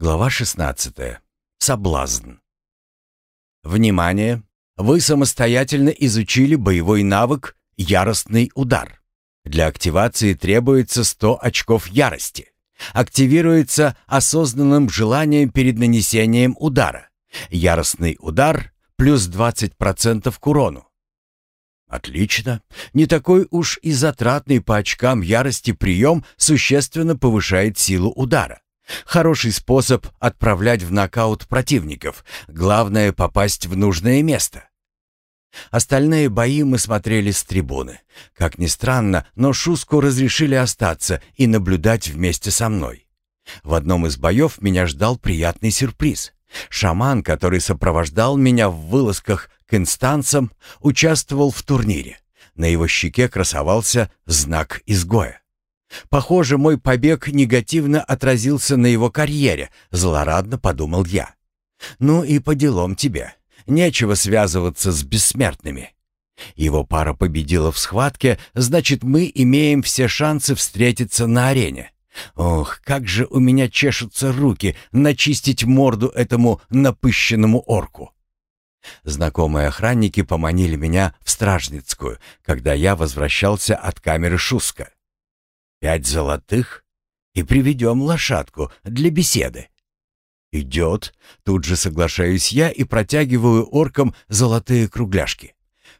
Глава 16. Соблазн. Внимание! Вы самостоятельно изучили боевой навык «Яростный удар». Для активации требуется 100 очков ярости. Активируется осознанным желанием перед нанесением удара. Яростный удар плюс 20% к урону. Отлично. Не такой уж и затратный по очкам ярости прием существенно повышает силу удара. Хороший способ отправлять в нокаут противников. Главное попасть в нужное место. Остальные бои мы смотрели с трибуны. Как ни странно, но Шуску разрешили остаться и наблюдать вместе со мной. В одном из боев меня ждал приятный сюрприз. Шаман, который сопровождал меня в вылазках к инстанцам, участвовал в турнире. На его щеке красовался знак изгоя. Похоже, мой побег негативно отразился на его карьере, злорадно подумал я. Ну и по делам тебе. Нечего связываться с бессмертными. Его пара победила в схватке, значит, мы имеем все шансы встретиться на арене. Ох, как же у меня чешутся руки начистить морду этому напыщенному орку. Знакомые охранники поманили меня в Стражницкую, когда я возвращался от камеры Шуска. Пять золотых и приведем лошадку для беседы. «Идет». Тут же соглашаюсь я и протягиваю оркам золотые кругляшки.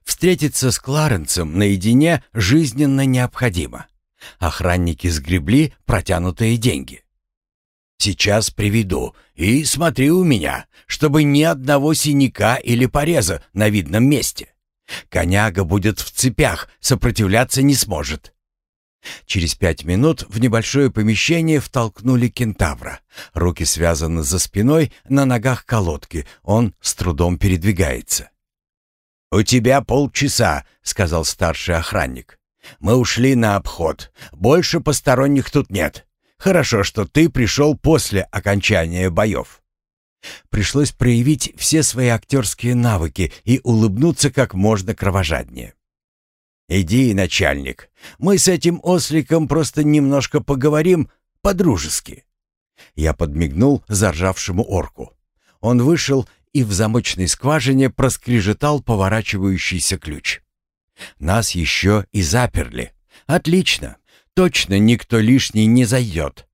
Встретиться с Кларенсом наедине жизненно необходимо. Охранники сгребли протянутые деньги. «Сейчас приведу. И смотри у меня, чтобы ни одного синяка или пореза на видном месте. Коняга будет в цепях, сопротивляться не сможет. Через пять минут в небольшое помещение втолкнули кентавра. Руки связаны за спиной, на ногах колодки. Он с трудом передвигается. «У тебя полчаса», — сказал старший охранник. «Мы ушли на обход. Больше посторонних тут нет. Хорошо, что ты пришел после окончания боев». Пришлось проявить все свои актерские навыки и улыбнуться как можно кровожаднее. «Иди, начальник, мы с этим осликом просто немножко поговорим по-дружески». Я подмигнул заржавшему орку. Он вышел и в замочной скважине проскрежетал поворачивающийся ключ. Нас еще и заперли. Отлично. Точно никто лишний не зайдет.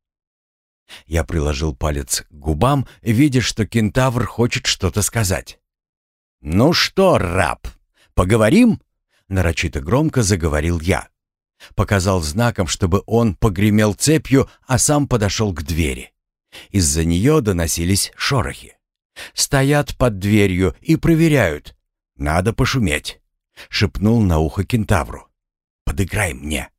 Я приложил палец к губам, видя, что кентавр хочет что-то сказать. «Ну что, раб, поговорим?» Нарочито громко заговорил я. Показал знаком, чтобы он погремел цепью, а сам подошел к двери. Из-за нее доносились шорохи. Стоят под дверью и проверяют. Надо пошуметь. Шепнул на ухо кентавру. «Подыграй мне».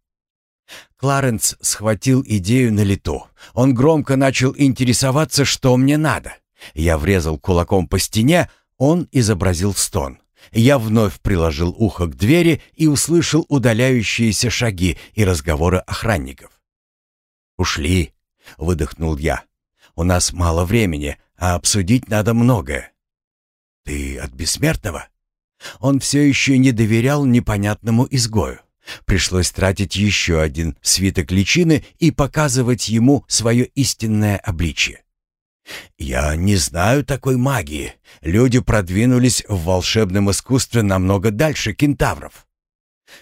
Кларенс схватил идею на лету. Он громко начал интересоваться, что мне надо. Я врезал кулаком по стене, он изобразил стон. Я вновь приложил ухо к двери и услышал удаляющиеся шаги и разговоры охранников. «Ушли», — выдохнул я. «У нас мало времени, а обсудить надо многое». «Ты от бессмертного?» Он все еще не доверял непонятному изгою. Пришлось тратить еще один свиток личины и показывать ему свое истинное обличье. «Я не знаю такой магии. Люди продвинулись в волшебном искусстве намного дальше кентавров».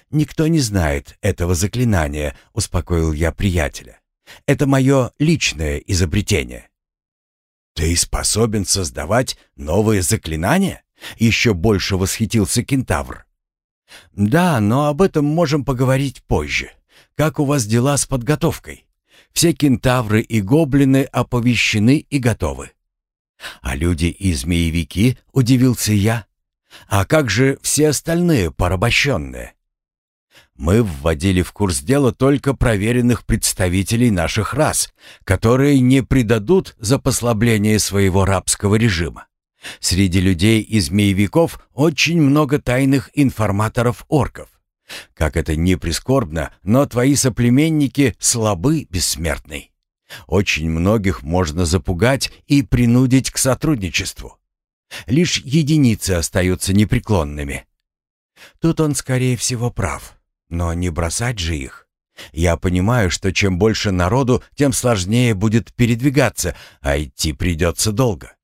«Никто не знает этого заклинания», — успокоил я приятеля. «Это мое личное изобретение». «Ты способен создавать новые заклинания?» — еще больше восхитился кентавр. «Да, но об этом можем поговорить позже. Как у вас дела с подготовкой?» Все кентавры и гоблины оповещены и готовы. А люди и змеевики, удивился я. А как же все остальные порабощенные? Мы вводили в курс дела только проверенных представителей наших рас, которые не предадут за послабление своего рабского режима. Среди людей и змеевиков очень много тайных информаторов-орков. Как это ни прискорбно, но твои соплеменники слабы, бессмертный. Очень многих можно запугать и принудить к сотрудничеству. Лишь единицы остаются непреклонными. Тут он, скорее всего, прав. Но не бросать же их. Я понимаю, что чем больше народу, тем сложнее будет передвигаться, а идти придется долго.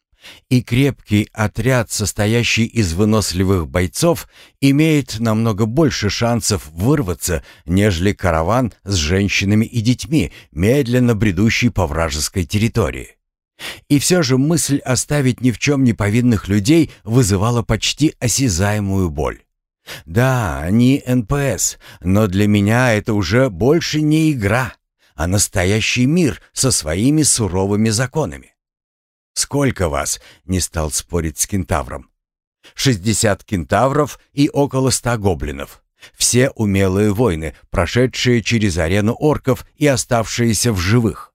И крепкий отряд, состоящий из выносливых бойцов, имеет намного больше шансов вырваться, нежели караван с женщинами и детьми, медленно бредущий по вражеской территории. И все же мысль оставить ни в чем не повинных людей вызывала почти осязаемую боль. Да, они НПС, но для меня это уже больше не игра, а настоящий мир со своими суровыми законами. «Сколько вас?» — не стал спорить с кентавром. «Шестьдесят кентавров и около ста гоблинов. Все умелые воины, прошедшие через арену орков и оставшиеся в живых».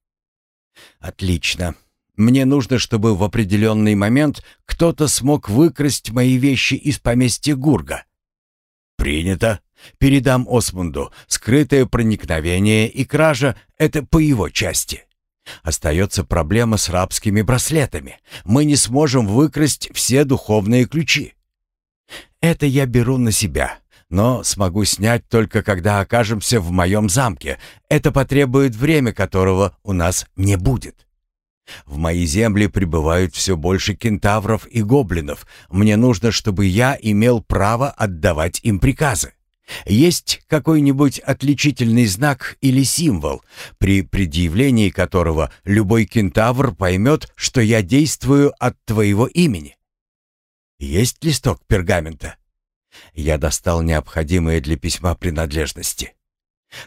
«Отлично. Мне нужно, чтобы в определенный момент кто-то смог выкрасть мои вещи из поместья Гурга». «Принято. Передам Осмунду. Скрытое проникновение и кража — это по его части». Остается проблема с рабскими браслетами. Мы не сможем выкрасть все духовные ключи. Это я беру на себя, но смогу снять только когда окажемся в моем замке. Это потребует время, которого у нас не будет. В мои земли прибывают все больше кентавров и гоблинов. Мне нужно, чтобы я имел право отдавать им приказы. Есть какой-нибудь отличительный знак или символ, при предъявлении которого любой кентавр поймет, что я действую от твоего имени? Есть листок пергамента? Я достал необходимые для письма принадлежности.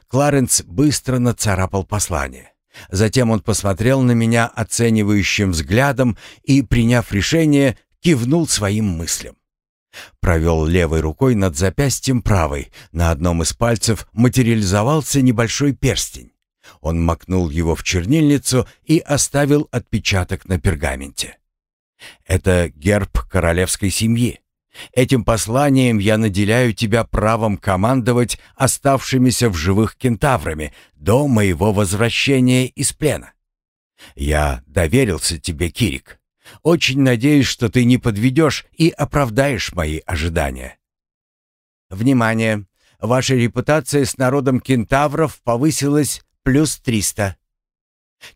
Кларенс быстро нацарапал послание. Затем он посмотрел на меня оценивающим взглядом и, приняв решение, кивнул своим мыслям. Провел левой рукой над запястьем правой. На одном из пальцев материализовался небольшой перстень. Он макнул его в чернильницу и оставил отпечаток на пергаменте. «Это герб королевской семьи. Этим посланием я наделяю тебя правом командовать оставшимися в живых кентаврами до моего возвращения из плена. Я доверился тебе, Кирик. Очень надеюсь, что ты не подведешь и оправдаешь мои ожидания. Внимание! Ваша репутация с народом кентавров повысилась плюс 300.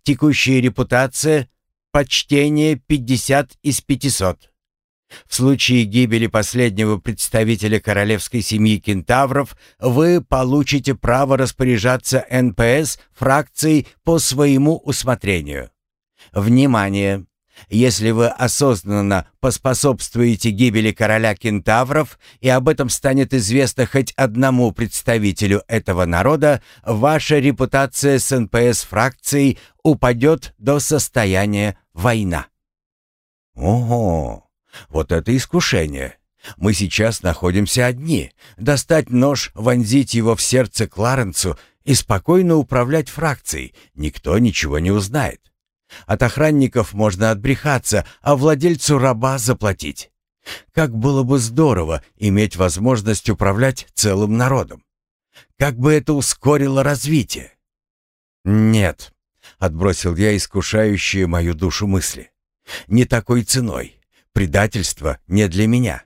Текущая репутация — почтение 50 из 500. В случае гибели последнего представителя королевской семьи кентавров вы получите право распоряжаться НПС фракцией по своему усмотрению. Внимание! Если вы осознанно поспособствуете гибели короля кентавров, и об этом станет известно хоть одному представителю этого народа, ваша репутация с НПС-фракцией упадет до состояния война. Ого, вот это искушение. Мы сейчас находимся одни. Достать нож, вонзить его в сердце Кларенсу и спокойно управлять фракцией. Никто ничего не узнает. От охранников можно отбрехаться, а владельцу раба заплатить. Как было бы здорово иметь возможность управлять целым народом. Как бы это ускорило развитие. Нет, отбросил я искушающие мою душу мысли. Не такой ценой. Предательство не для меня.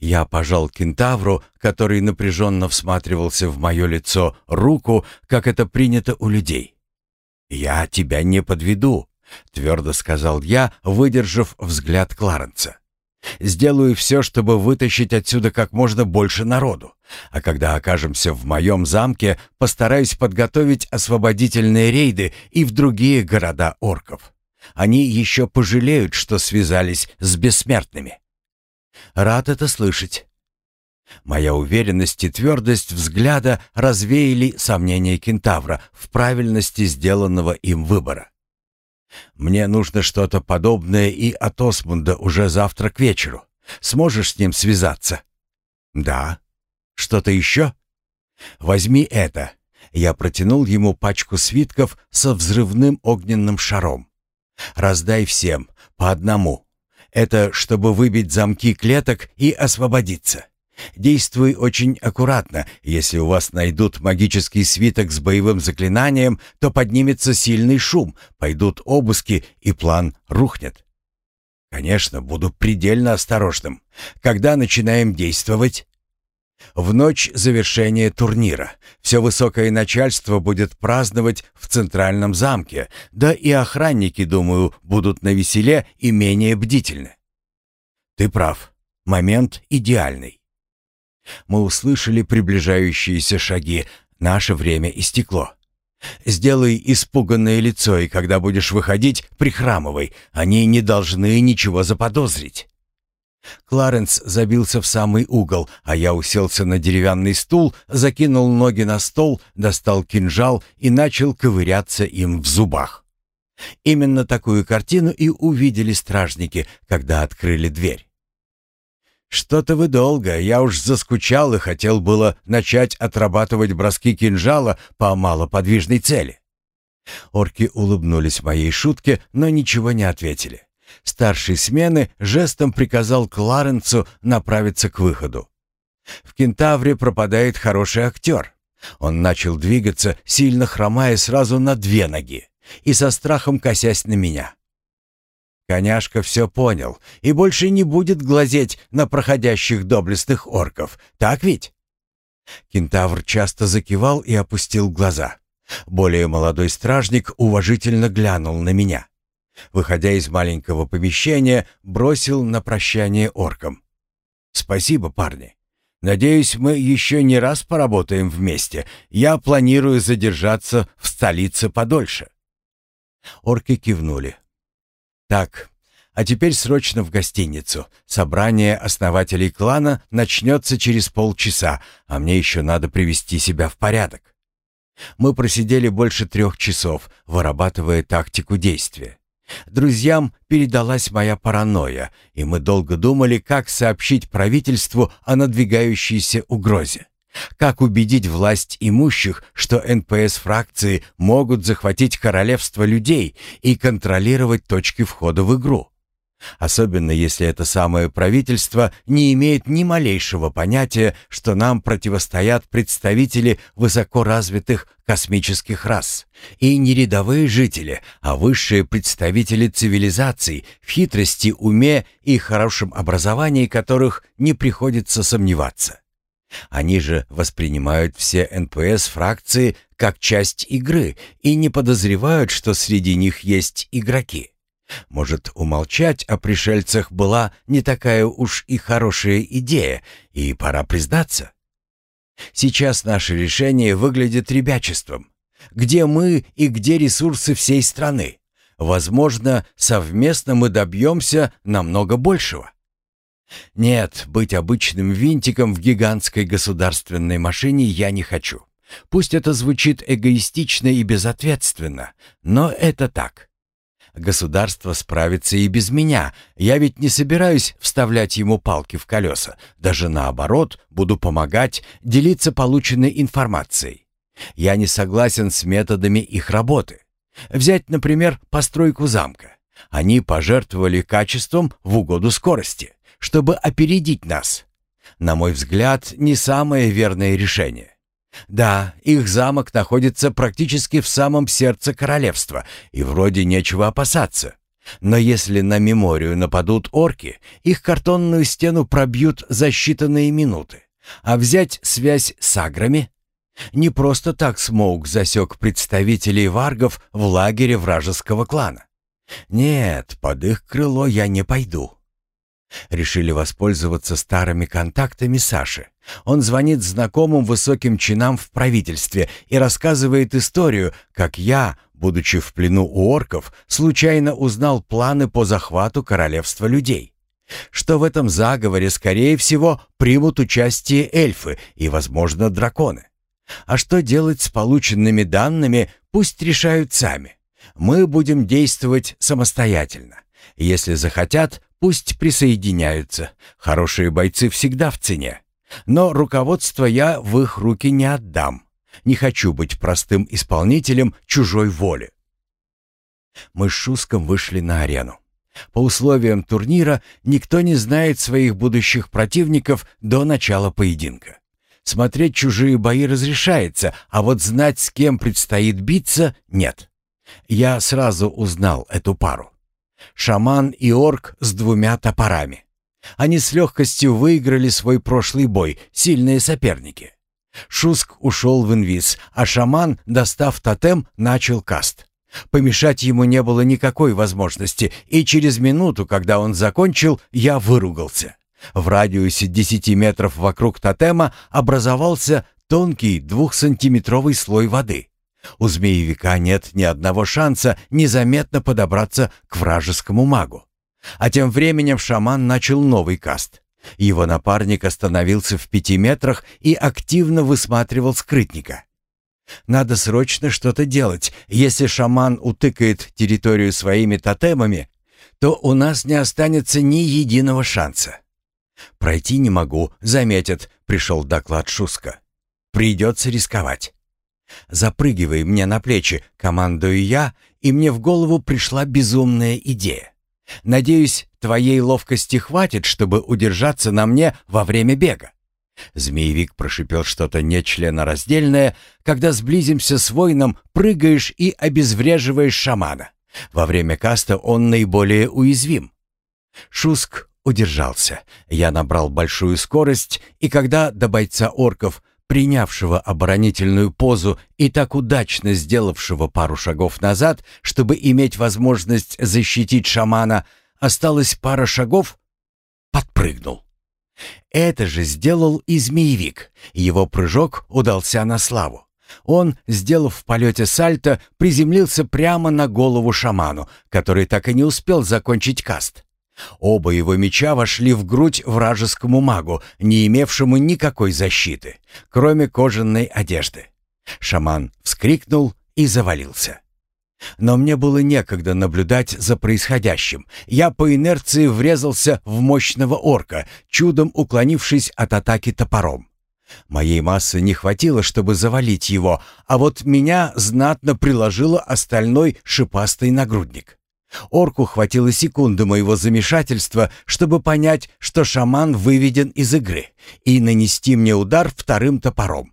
Я пожал кентавру, который напряженно всматривался в мое лицо, руку, как это принято у людей. «Я тебя не подведу», — твердо сказал я, выдержав взгляд Кларенса. «Сделаю все, чтобы вытащить отсюда как можно больше народу. А когда окажемся в моем замке, постараюсь подготовить освободительные рейды и в другие города орков. Они еще пожалеют, что связались с бессмертными». «Рад это слышать». Моя уверенность и твердость взгляда развеяли сомнения кентавра в правильности сделанного им выбора. Мне нужно что-то подобное и от Осмунда уже завтра к вечеру. Сможешь с ним связаться? Да. Что-то еще? Возьми это. Я протянул ему пачку свитков со взрывным огненным шаром. Раздай всем, по одному. Это чтобы выбить замки клеток и освободиться. Действуй очень аккуратно. Если у вас найдут магический свиток с боевым заклинанием, то поднимется сильный шум, пойдут обыски, и план рухнет. Конечно, буду предельно осторожным. Когда начинаем действовать? В ночь завершения турнира все высокое начальство будет праздновать в центральном замке, да и охранники, думаю, будут на веселе и менее бдительны. Ты прав. Момент идеальный. Мы услышали приближающиеся шаги. Наше время истекло. Сделай испуганное лицо, и когда будешь выходить, прихрамывай. Они не должны ничего заподозрить. Кларенс забился в самый угол, а я уселся на деревянный стул, закинул ноги на стол, достал кинжал и начал ковыряться им в зубах. Именно такую картину и увидели стражники, когда открыли дверь. «Что-то вы долго, я уж заскучал и хотел было начать отрабатывать броски кинжала по малоподвижной цели». Орки улыбнулись моей шутке, но ничего не ответили. Старший смены жестом приказал Кларенцу направиться к выходу. В «Кентавре» пропадает хороший актер. Он начал двигаться, сильно хромая сразу на две ноги и со страхом косясь на меня. Коняшка все понял и больше не будет глазеть на проходящих доблестных орков, так ведь? Кентавр часто закивал и опустил глаза. Более молодой стражник уважительно глянул на меня выходя из маленького помещения, бросил на прощание оркам. «Спасибо, парни. Надеюсь, мы еще не раз поработаем вместе. Я планирую задержаться в столице подольше». Орки кивнули. «Так, а теперь срочно в гостиницу. Собрание основателей клана начнется через полчаса, а мне еще надо привести себя в порядок». Мы просидели больше трех часов, вырабатывая тактику действия. Друзьям передалась моя паранойя, и мы долго думали, как сообщить правительству о надвигающейся угрозе. Как убедить власть имущих, что НПС-фракции могут захватить королевство людей и контролировать точки входа в игру? Особенно если это самое правительство не имеет ни малейшего понятия, что нам противостоят представители высокоразвитых космических рас. И не рядовые жители, а высшие представители цивилизаций, в хитрости, уме и хорошем образовании которых не приходится сомневаться. Они же воспринимают все НПС-фракции как часть игры и не подозревают, что среди них есть игроки. Может, умолчать о пришельцах была не такая уж и хорошая идея, и пора признаться? Сейчас наше решение выглядит ребячеством. Где мы и где ресурсы всей страны? Возможно, совместно мы добьемся намного большего. Нет, быть обычным винтиком в гигантской государственной машине я не хочу. Пусть это звучит эгоистично и безответственно, но это так. Государство справится и без меня. Я ведь не собираюсь вставлять ему палки в колеса. Даже наоборот, буду помогать, делиться полученной информацией. Я не согласен с методами их работы. Взять, например, постройку замка. Они пожертвовали качеством в угоду скорости, чтобы опередить нас. На мой взгляд, не самое верное решение. Да, их замок находится практически в самом сердце королевства, и вроде нечего опасаться. Но если на меморию нападут орки, их картонную стену пробьют за считанные минуты. А взять связь с аграми? Не просто так Смоук засек представителей варгов в лагере вражеского клана. Нет, под их крыло я не пойду. Решили воспользоваться старыми контактами Саши. Он звонит знакомым высоким чинам в правительстве и рассказывает историю, как я, будучи в плену у орков, случайно узнал планы по захвату королевства людей. Что в этом заговоре, скорее всего, примут участие эльфы и, возможно, драконы. А что делать с полученными данными, пусть решают сами. Мы будем действовать самостоятельно. Если захотят, пусть присоединяются. Хорошие бойцы всегда в цене. Но руководство я в их руки не отдам. Не хочу быть простым исполнителем чужой воли. Мы с Шуском вышли на арену. По условиям турнира никто не знает своих будущих противников до начала поединка. Смотреть чужие бои разрешается, а вот знать, с кем предстоит биться, нет. Я сразу узнал эту пару. Шаман и орк с двумя топорами. Они с легкостью выиграли свой прошлый бой, сильные соперники. Шуск ушел в инвиз, а шаман, достав тотем, начал каст. Помешать ему не было никакой возможности, и через минуту, когда он закончил, я выругался. В радиусе 10 метров вокруг тотема образовался тонкий двухсантиметровый слой воды. У змеевика нет ни одного шанса незаметно подобраться к вражескому магу. А тем временем шаман начал новый каст. Его напарник остановился в пяти метрах и активно высматривал скрытника. Надо срочно что-то делать. Если шаман утыкает территорию своими тотемами, то у нас не останется ни единого шанса. «Пройти не могу, заметят», — пришел доклад Шуска. «Придется рисковать». «Запрыгивай мне на плечи», — командую я, и мне в голову пришла безумная идея. «Надеюсь, твоей ловкости хватит, чтобы удержаться на мне во время бега». Змеевик прошипел что-то нечленораздельное, когда сблизимся с воином, прыгаешь и обезвреживаешь шамана. Во время каста он наиболее уязвим. Шуск удержался. Я набрал большую скорость, и когда до бойца орков, принявшего оборонительную позу и так удачно сделавшего пару шагов назад, чтобы иметь возможность защитить шамана, осталось пара шагов, подпрыгнул. Это же сделал и змеевик. Его прыжок удался на славу. Он, сделав в полете сальто, приземлился прямо на голову шаману, который так и не успел закончить каст. Оба его меча вошли в грудь вражескому магу, не имевшему никакой защиты, кроме кожаной одежды. Шаман вскрикнул и завалился. Но мне было некогда наблюдать за происходящим. Я по инерции врезался в мощного орка, чудом уклонившись от атаки топором. Моей массы не хватило, чтобы завалить его, а вот меня знатно приложило остальной шипастый нагрудник. Орку хватило секунды моего замешательства, чтобы понять, что шаман выведен из игры, и нанести мне удар вторым топором.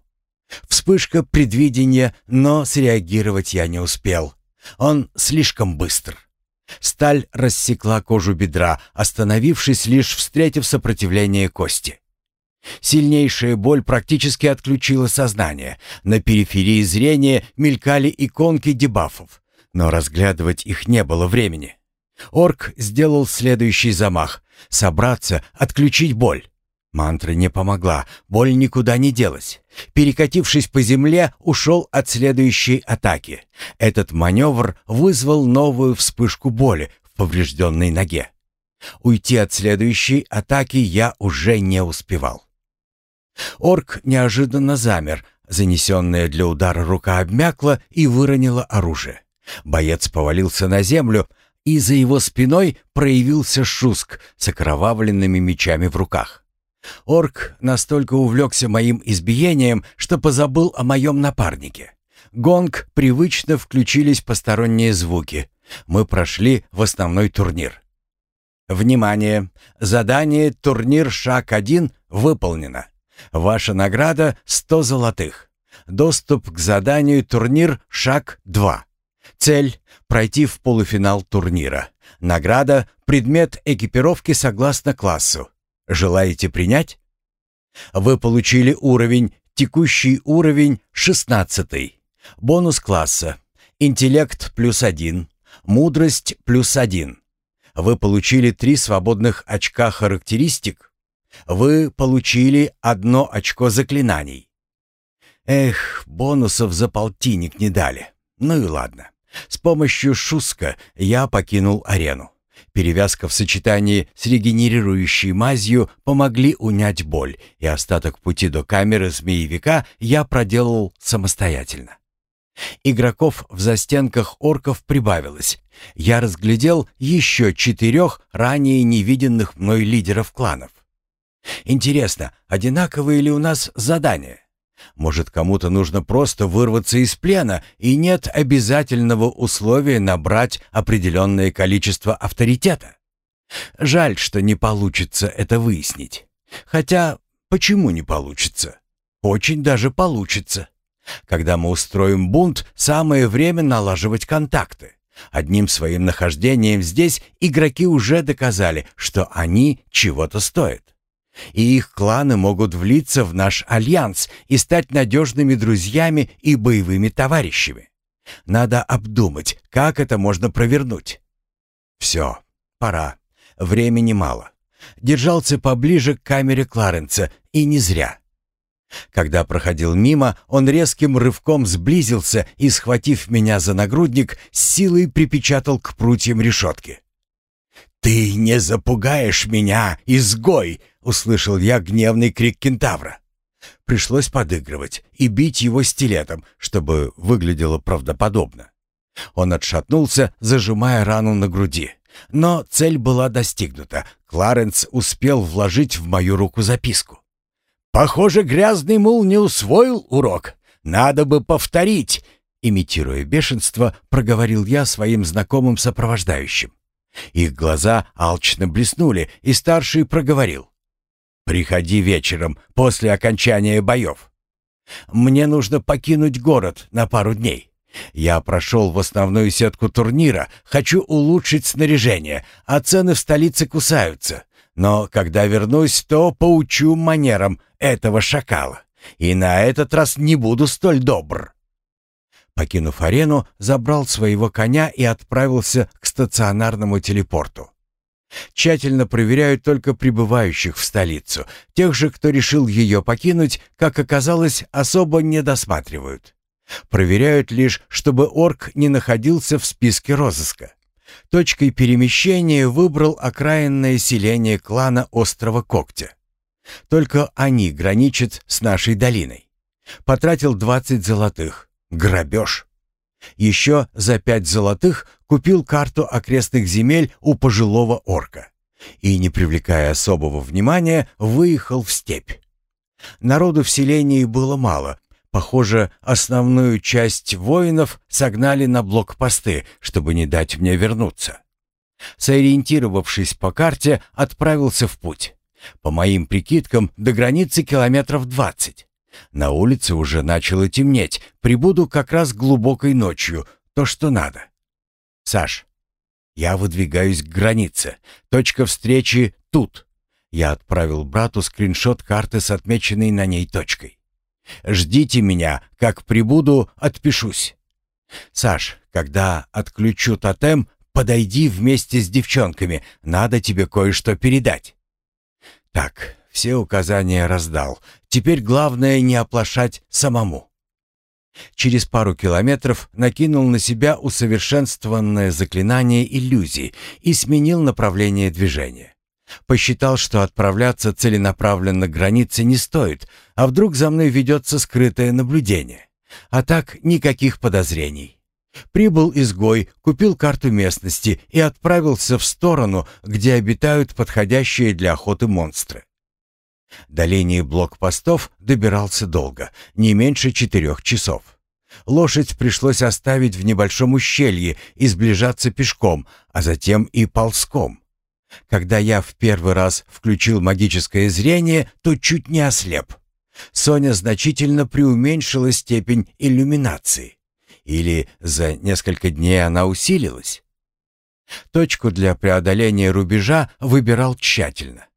Вспышка предвидения, но среагировать я не успел. Он слишком быстр. Сталь рассекла кожу бедра, остановившись лишь встретив сопротивление кости. Сильнейшая боль практически отключила сознание. На периферии зрения мелькали иконки дебафов, но разглядывать их не было времени. Орк сделал следующий замах — собраться, отключить боль. Мантра не помогла, боль никуда не делась. Перекатившись по земле, ушел от следующей атаки. Этот маневр вызвал новую вспышку боли в поврежденной ноге. Уйти от следующей атаки я уже не успевал. Орк неожиданно замер, занесенная для удара рука обмякла и выронила оружие. Боец повалился на землю, и за его спиной проявился Шуск с окровавленными мечами в руках. Орк настолько увлекся моим избиением, что позабыл о моем напарнике. Гонг привычно включились посторонние звуки. Мы прошли в основной турнир. Внимание! Задание «Турнир Шаг-1» выполнено. Ваша награда — 100 золотых. Доступ к заданию «Турнир Шаг-2». Цель — пройти в полуфинал турнира. Награда — предмет экипировки согласно классу. Желаете принять? Вы получили уровень, текущий уровень 16. Бонус класса. Интеллект плюс 1. Мудрость плюс 1. Вы получили 3 свободных очка характеристик. Вы получили одно очко заклинаний. Эх, бонусов за полтинник не дали. Ну и ладно. С помощью Шуска я покинул арену. Перевязка в сочетании с регенерирующей мазью помогли унять боль, и остаток пути до камеры змеевика я проделал самостоятельно. Игроков в застенках орков прибавилось. Я разглядел еще четырех ранее невиденных мной лидеров кланов. Интересно, одинаковые ли у нас задания? Может, кому-то нужно просто вырваться из плена, и нет обязательного условия набрать определенное количество авторитета. Жаль, что не получится это выяснить. Хотя, почему не получится? Очень даже получится. Когда мы устроим бунт, самое время налаживать контакты. Одним своим нахождением здесь игроки уже доказали, что они чего-то стоят. И их кланы могут влиться в наш альянс и стать надежными друзьями и боевыми товарищами. Надо обдумать, как это можно провернуть. Все, пора. Времени мало. Держался поближе к камере Кларенса, и не зря. Когда проходил мимо, он резким рывком сблизился и, схватив меня за нагрудник, с силой припечатал к прутьям решетки. «Ты не запугаешь меня, изгой!» — услышал я гневный крик кентавра. Пришлось подыгрывать и бить его стилетом, чтобы выглядело правдоподобно. Он отшатнулся, зажимая рану на груди. Но цель была достигнута. Кларенс успел вложить в мою руку записку. «Похоже, грязный мул не усвоил урок. Надо бы повторить!» Имитируя бешенство, проговорил я своим знакомым сопровождающим. Их глаза алчно блеснули, и старший проговорил. «Приходи вечером, после окончания боев. Мне нужно покинуть город на пару дней. Я прошел в основную сетку турнира, хочу улучшить снаряжение, а цены в столице кусаются. Но когда вернусь, то поучу манерам этого шакала. И на этот раз не буду столь добр. Покинув арену, забрал своего коня и отправился к стационарному телепорту. Тщательно проверяют только прибывающих в столицу. Тех же, кто решил ее покинуть, как оказалось, особо не досматривают. Проверяют лишь, чтобы орк не находился в списке розыска. Точкой перемещения выбрал окраинное селение клана Острова Когтя. Только они граничат с нашей долиной. Потратил 20 золотых. Грабеж. Еще за пять золотых купил карту окрестных земель у пожилого орка. И, не привлекая особого внимания, выехал в степь. Народу в селении было мало, Похоже, основную часть воинов согнали на блокпосты, чтобы не дать мне вернуться. Сориентировавшись по карте, отправился в путь. По моим прикидкам, до границы километров двадцать. На улице уже начало темнеть, прибуду как раз глубокой ночью, то, что надо. Саш, я выдвигаюсь к границе. Точка встречи тут. Я отправил брату скриншот карты с отмеченной на ней точкой. Ждите меня, как прибуду, отпишусь. Саш, когда отключу тотем, подойди вместе с девчонками, надо тебе кое-что передать. Так, все указания раздал. Теперь главное не оплошать самому. Через пару километров накинул на себя усовершенствованное заклинание иллюзии и сменил направление движения. Посчитал, что отправляться целенаправленно к границе не стоит, а вдруг за мной ведется скрытое наблюдение. А так никаких подозрений. Прибыл изгой, купил карту местности и отправился в сторону, где обитают подходящие для охоты монстры. До линии блокпостов добирался долго, не меньше четырех часов. Лошадь пришлось оставить в небольшом ущелье и сближаться пешком, а затем и ползком. Когда я в первый раз включил магическое зрение, то чуть не ослеп. Соня значительно преуменьшила степень иллюминации. Или за несколько дней она усилилась? Точку для преодоления рубежа выбирал тщательно.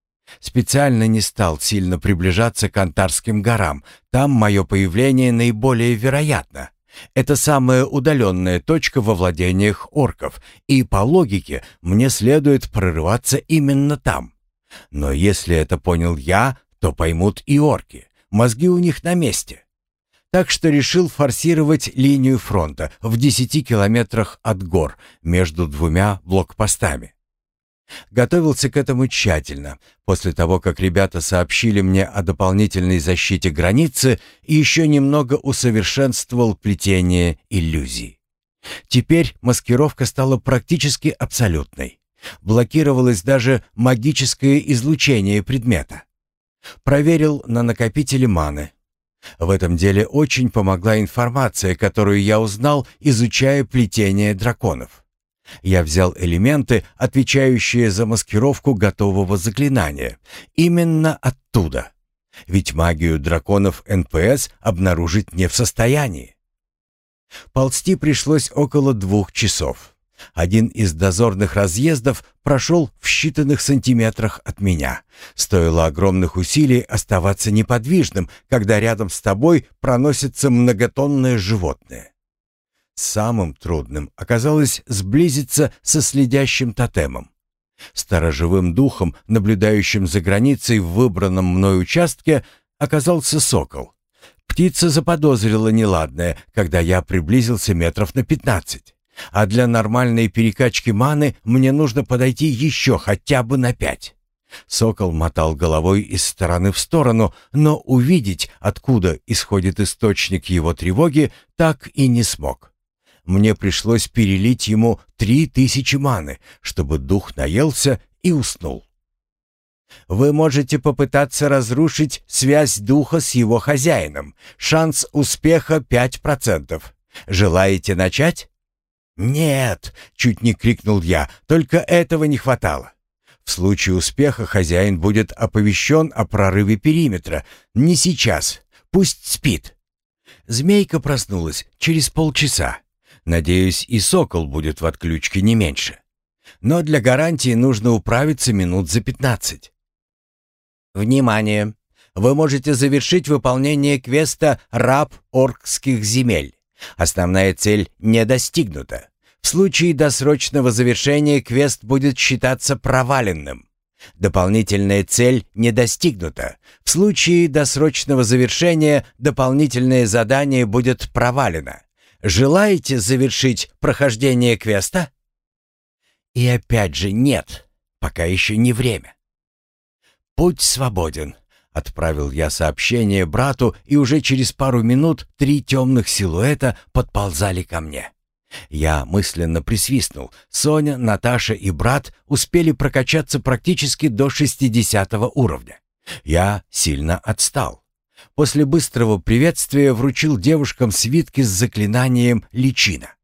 Специально не стал сильно приближаться к Антарским горам. Там мое появление наиболее вероятно. Это самая удаленная точка во владениях орков, и по логике мне следует прорываться именно там. Но если это понял я, то поймут и орки. Мозги у них на месте. Так что решил форсировать линию фронта в 10 километрах от гор между двумя блокпостами. Готовился к этому тщательно, после того, как ребята сообщили мне о дополнительной защите границы и еще немного усовершенствовал плетение иллюзий. Теперь маскировка стала практически абсолютной. Блокировалось даже магическое излучение предмета. Проверил на накопителе маны. В этом деле очень помогла информация, которую я узнал, изучая плетение драконов. Я взял элементы, отвечающие за маскировку готового заклинания. Именно оттуда. Ведь магию драконов НПС обнаружить не в состоянии. Ползти пришлось около двух часов. Один из дозорных разъездов прошел в считанных сантиметрах от меня. Стоило огромных усилий оставаться неподвижным, когда рядом с тобой проносится многотонное животное. Самым трудным оказалось сблизиться со следящим тотемом. Сторожевым духом, наблюдающим за границей в выбранном мной участке, оказался сокол. Птица заподозрила неладное, когда я приблизился метров на пятнадцать. А для нормальной перекачки маны мне нужно подойти еще хотя бы на пять. Сокол мотал головой из стороны в сторону, но увидеть, откуда исходит источник его тревоги, так и не смог. Мне пришлось перелить ему три тысячи маны, чтобы дух наелся и уснул. Вы можете попытаться разрушить связь духа с его хозяином. Шанс успеха 5%. Желаете начать? «Нет!» — чуть не крикнул я. «Только этого не хватало. В случае успеха хозяин будет оповещен о прорыве периметра. Не сейчас. Пусть спит». Змейка проснулась через полчаса. Надеюсь, и сокол будет в отключке не меньше. Но для гарантии нужно управиться минут за пятнадцать. Внимание! Вы можете завершить выполнение квеста «Раб оркских земель». Основная цель не достигнута. В случае досрочного завершения квест будет считаться проваленным. Дополнительная цель не достигнута. В случае досрочного завершения дополнительное задание будет провалено. Желаете завершить прохождение квеста? И опять же нет, пока еще не время. Путь свободен. Отправил я сообщение брату, и уже через пару минут три темных силуэта подползали ко мне. Я мысленно присвистнул. Соня, Наташа и брат успели прокачаться практически до 60 уровня. Я сильно отстал. После быстрого приветствия вручил девушкам свитки с заклинанием «Личина».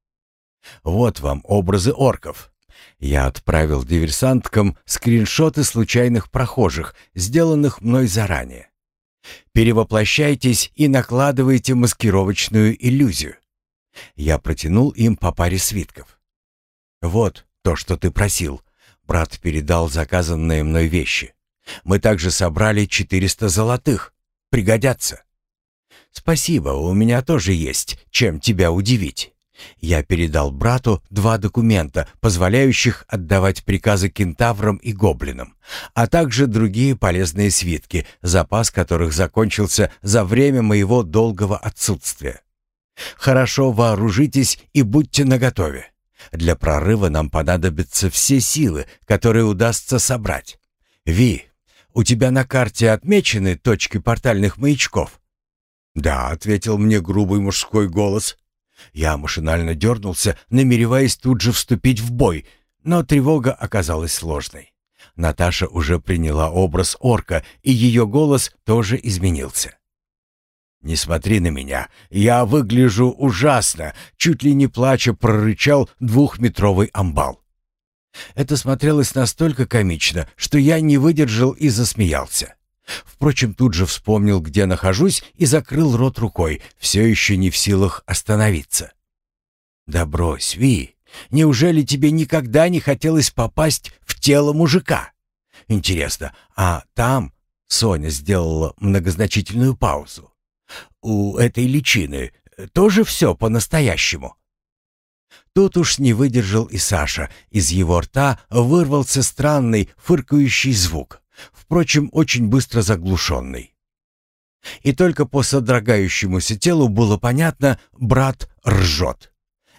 Вот вам образы орков. Я отправил диверсанткам скриншоты случайных прохожих, сделанных мной заранее. Перевоплощайтесь и накладывайте маскировочную иллюзию. Я протянул им по паре свитков. Вот то, что ты просил. Брат передал заказанные мной вещи. Мы также собрали 400 золотых. Пригодятся. Спасибо, у меня тоже есть, чем тебя удивить. Я передал брату два документа, позволяющих отдавать приказы кентаврам и гоблинам, а также другие полезные свитки, запас которых закончился за время моего долгого отсутствия. Хорошо вооружитесь и будьте наготове. Для прорыва нам понадобятся все силы, которые удастся собрать. Ви, у тебя на карте отмечены точки портальных маячков? Да, ответил мне грубый мужской голос. Я машинально дернулся, намереваясь тут же вступить в бой, но тревога оказалась сложной. Наташа уже приняла образ орка, и ее голос тоже изменился. «Не смотри на меня, я выгляжу ужасно!» Чуть ли не плача прорычал двухметровый амбал. Это смотрелось настолько комично, что я не выдержал и засмеялся. Впрочем, тут же вспомнил, где нахожусь, и закрыл рот рукой, все еще не в силах остановиться. «Да брось, Ви, неужели тебе никогда не хотелось попасть в тело мужика? Интересно, а там...» Соня сделала многозначительную паузу. «У этой личины тоже все по-настоящему?» Тут уж не выдержал и Саша. Из его рта вырвался странный фыркающий звук впрочем, очень быстро заглушенный. И только по содрогающемуся телу было понятно, брат ржет.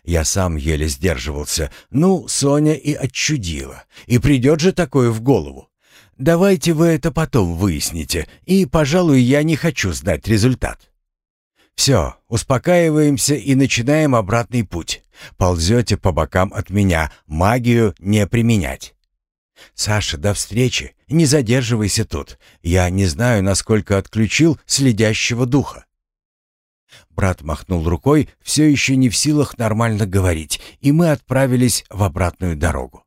Я сам еле сдерживался. Ну, Соня и отчудила. И придет же такое в голову. Давайте вы это потом выясните, и, пожалуй, я не хочу знать результат. Все, успокаиваемся и начинаем обратный путь. Ползете по бокам от меня, магию не применять. «Саша, до встречи. Не задерживайся тут. Я не знаю, насколько отключил следящего духа». Брат махнул рукой, все еще не в силах нормально говорить, и мы отправились в обратную дорогу.